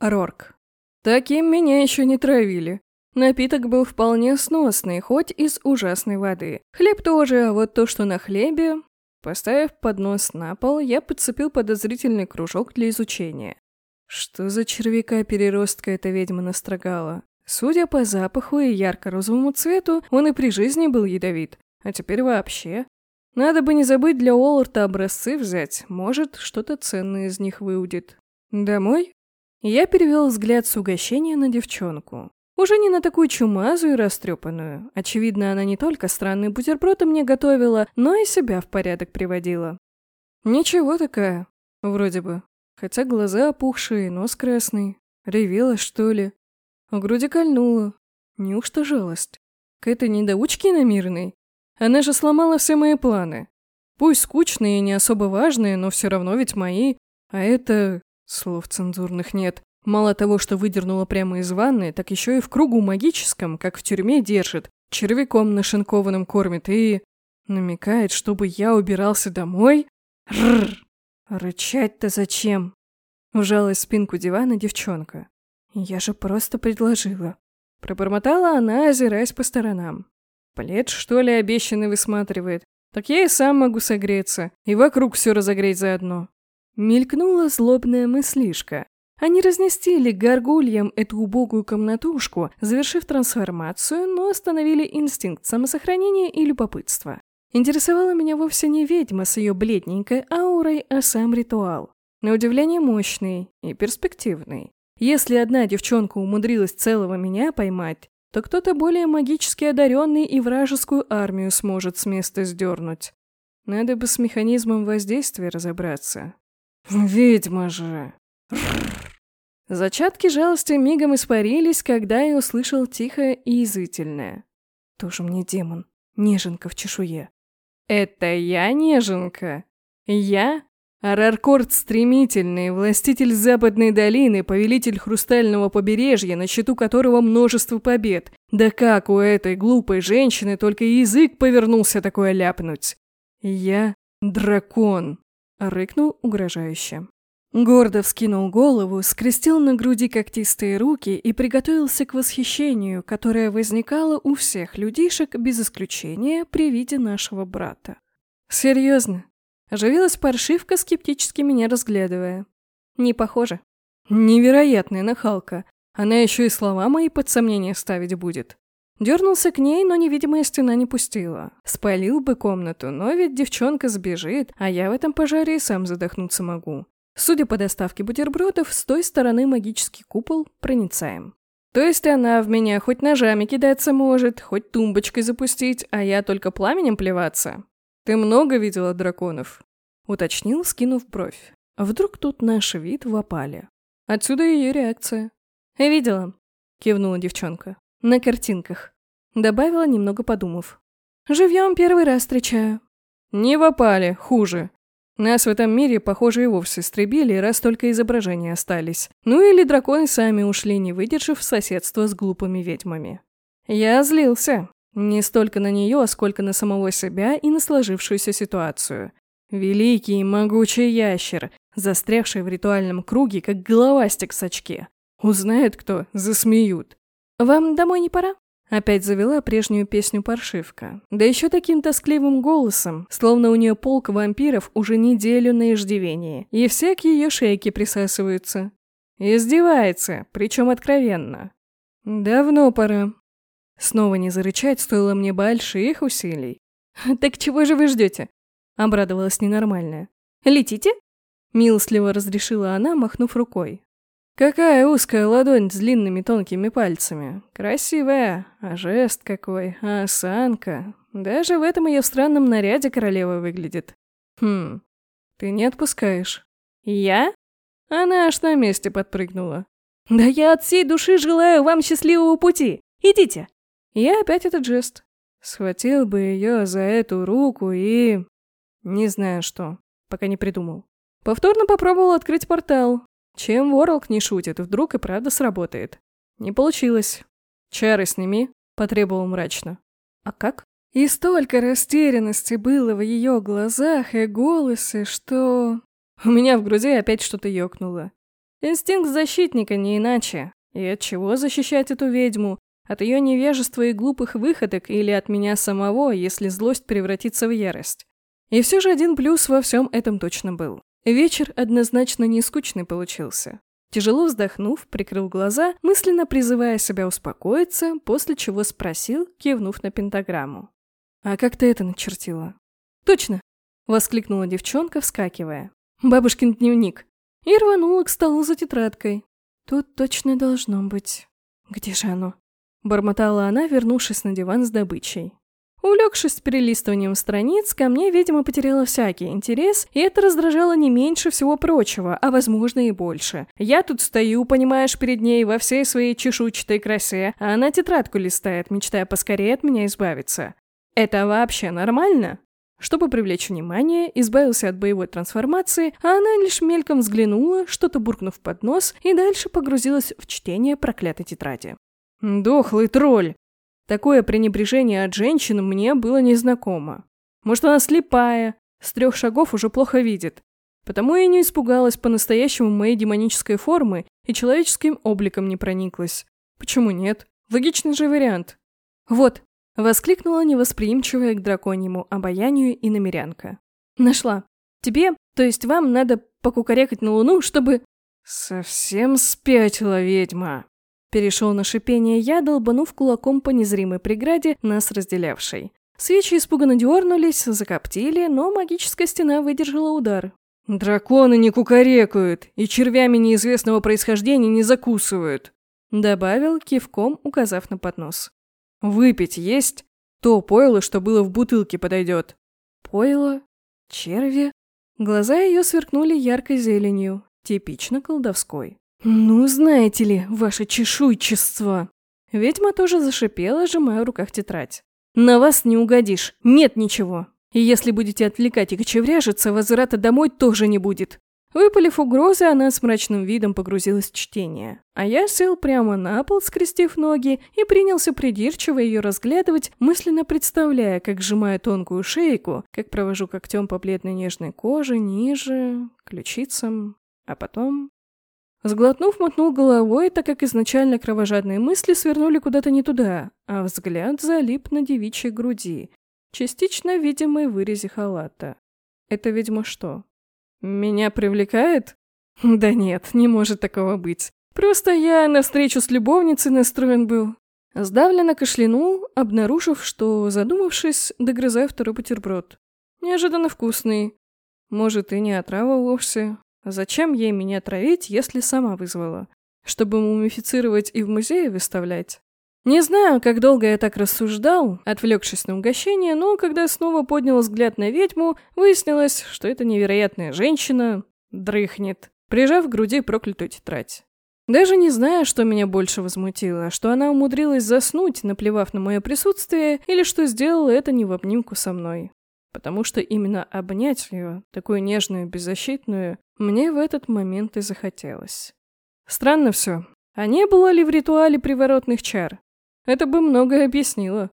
Рорк. Таким меня еще не травили. Напиток был вполне сносный, хоть из ужасной воды. Хлеб тоже, а вот то, что на хлебе... Поставив поднос на пол, я подцепил подозрительный кружок для изучения. Что за червяка-переростка эта ведьма настрогала? Судя по запаху и ярко-розовому цвету, он и при жизни был ядовит. А теперь вообще. Надо бы не забыть для Уолларта образцы взять. Может, что-то ценное из них выудит. Домой? Я перевел взгляд с угощения на девчонку. Уже не на такую чумазую и растрепанную. Очевидно, она не только странные бутерброды мне готовила, но и себя в порядок приводила. Ничего такая, вроде бы. Хотя глаза опухшие, нос красный. Ревела, что ли? В груди кольнула. Неужто жалость? К этой недоучке намирной? Она же сломала все мои планы. Пусть скучные и не особо важные, но все равно ведь мои. А это... Слов цензурных нет. Мало того, что выдернула прямо из ванны, так еще и в кругу магическом, как в тюрьме, держит, червяком нашинкованным кормит и... намекает, чтобы я убирался домой? Рррр! Рычать-то зачем? Вжалась в спинку дивана девчонка. Я же просто предложила. Пробормотала она, озираясь по сторонам. Плед, что ли, обещанный высматривает? Так я и сам могу согреться, и вокруг все разогреть заодно. Мелькнула злобная мыслишка, они разнести горгульям эту убогую комнатушку, завершив трансформацию, но остановили инстинкт самосохранения и любопытства. Интересовала меня вовсе не ведьма с ее бледненькой аурой, а сам ритуал. На удивление мощный и перспективный. Если одна девчонка умудрилась целого меня поймать, то кто-то более магически одаренный и вражескую армию сможет с места сдернуть. Надо бы с механизмом воздействия разобраться. «Ведьма же!» Зачатки жалости мигом испарились, когда я услышал тихое и язвительное. Тоже мне демон, неженка в чешуе. Это я неженка? Я? Араркорд Стремительный, властитель Западной долины, повелитель Хрустального побережья, на счету которого множество побед. Да как у этой глупой женщины только язык повернулся такое ляпнуть? Я дракон, рыкнул угрожающе. Гордо вскинул голову, скрестил на груди когтистые руки и приготовился к восхищению, которое возникало у всех людишек без исключения при виде нашего брата. «Серьезно?» Оживилась паршивка, скептически меня разглядывая. «Не похоже». «Невероятная нахалка. Она еще и слова мои под сомнение ставить будет». Дернулся к ней, но невидимая стена не пустила. Спалил бы комнату, но ведь девчонка сбежит, а я в этом пожаре и сам задохнуться могу. Судя по доставке бутербродов, с той стороны магический купол проницаем. То есть она в меня хоть ножами кидаться может, хоть тумбочкой запустить, а я только пламенем плеваться. Ты много видела драконов? Уточнил, скинув бровь. Вдруг тут наш вид в опале. Отсюда ее реакция. «Видела», — кивнула девчонка. «На картинках». Добавила, немного подумав. «Живьем первый раз встречаю». «Не в опале, хуже. Нас в этом мире, похоже, и вовсе истребили, раз только изображения остались. Ну или драконы сами ушли, не выдержав соседства с глупыми ведьмами. Я злился. Не столько на нее, сколько на самого себя и на сложившуюся ситуацию. Великий могучий ящер, застрявший в ритуальном круге, как головастик в сачке. Узнает кто, засмеют. «Вам домой не пора?» Опять завела прежнюю песню паршивка. Да еще таким тоскливым голосом, словно у нее полк вампиров уже неделю на иждивении, и все к ее шейке присасываются. Издевается, причем откровенно. Давно пора. Снова не зарычать стоило мне больших усилий. «Так чего же вы ждете?» — обрадовалась ненормальная. «Летите?» — милостливо разрешила она, махнув рукой. Какая узкая ладонь с длинными тонкими пальцами. Красивая, а жест какой, а осанка. Даже в этом ее странном наряде королева выглядит. Хм, ты не отпускаешь. Я? Она аж на месте подпрыгнула. Да я от всей души желаю вам счастливого пути. Идите. Я опять этот жест. Схватил бы ее за эту руку и... Не знаю что, пока не придумал. Повторно попробовал открыть портал, чем Ворлк не шутит, вдруг и правда сработает. Не получилось. Чары сними, потребовал мрачно. А как? И столько растерянности было в ее глазах и голосе, что... У меня в груди опять что-то ёкнуло. Инстинкт защитника не иначе. И от чего защищать эту ведьму? От ее невежества и глупых выходок или от меня самого, если злость превратится в ярость? И все же один плюс во всем этом точно был. Вечер однозначно не скучный получился. Тяжело вздохнув, прикрыл глаза, мысленно призывая себя успокоиться, после чего спросил, кивнув на пентаграмму. «А как ты это начертила?» «Точно!» — воскликнула девчонка, вскакивая. «Бабушкин дневник!» И рванула к столу за тетрадкой. «Тут точно должно быть. Где же оно?» Бормотала она, вернувшись на диван с добычей. Улегшись перелистыванием страниц, ко мне, видимо, потеряла всякий интерес, и это раздражало не меньше всего прочего, а возможно и больше. Я тут стою, понимаешь, перед ней во всей своей чешуйчатой красе, а она тетрадку листает, мечтая поскорее от меня избавиться. Это вообще нормально? Чтобы привлечь внимание, избавился от боевой трансформации, а она лишь мельком взглянула, что-то буркнув под нос, и дальше погрузилась в чтение проклятой тетради. «Дохлый тролль!» Такое пренебрежение от женщин мне было незнакомо. Может, она слепая, с трех шагов уже плохо видит. Потому я не испугалась по-настоящему моей демонической формы и человеческим обликом не прониклась. Почему нет? Логичный же вариант. Вот, воскликнула невосприимчивая к драконьему обаянию и намерянка. Нашла. Тебе, то есть вам, надо покукарекать на луну, чтобы... Совсем спятила ведьма. Перешел на шипение я, долбанув кулаком по незримой преграде, нас разделявшей. Свечи испуганно дернулись, закоптили, но магическая стена выдержала удар. «Драконы не кукарекают и червями неизвестного происхождения не закусывают», добавил, кивком указав на поднос. «Выпить есть? То пойло, что было в бутылке, подойдет». «Пойло? Черви?» Глаза ее сверкнули яркой зеленью, типично колдовской. «Ну, знаете ли, ваше чешуйчество!» Ведьма тоже зашипела, сжимая в руках тетрадь. «На вас не угодишь, нет ничего. И если будете отвлекать и кочевряжиться, возврата домой тоже не будет». Выпалив угрозы, она с мрачным видом погрузилась в чтение. А я сел прямо на пол, скрестив ноги, и принялся придирчиво ее разглядывать, мысленно представляя, как сжимаю тонкую шейку, как провожу когтем по бледной нежной коже, ниже, ключицам, а потом Сглотнув, мотнул головой, так как изначально кровожадные мысли свернули куда-то не туда, а взгляд залип на девичьей груди, частично видимой вырезе халата. Это, видимо, что? Меня привлекает? Да нет, не может такого быть. Просто я на встречу с любовницей настроен был. Сдавленно кашлянул, обнаружив, что, задумавшись, догрызаю второй бутерброд. Неожиданно вкусный. Может, и не отрава вовсе, Зачем ей меня травить, если сама вызвала? Чтобы мумифицировать и в музее выставлять? Не знаю, как долго я так рассуждал, отвлекшись на угощение, но когда снова поднял взгляд на ведьму, выяснилось, что эта невероятная женщина дрыхнет, прижав к груди проклятую тетрадь. Даже не зная, что меня больше возмутило, что она умудрилась заснуть, наплевав на мое присутствие, или что сделала это не в обнимку со мной потому что именно обнять ее, такую нежную беззащитную, мне в этот момент и захотелось. Странно все. А не было ли в ритуале приворотных чар? Это бы многое объяснило.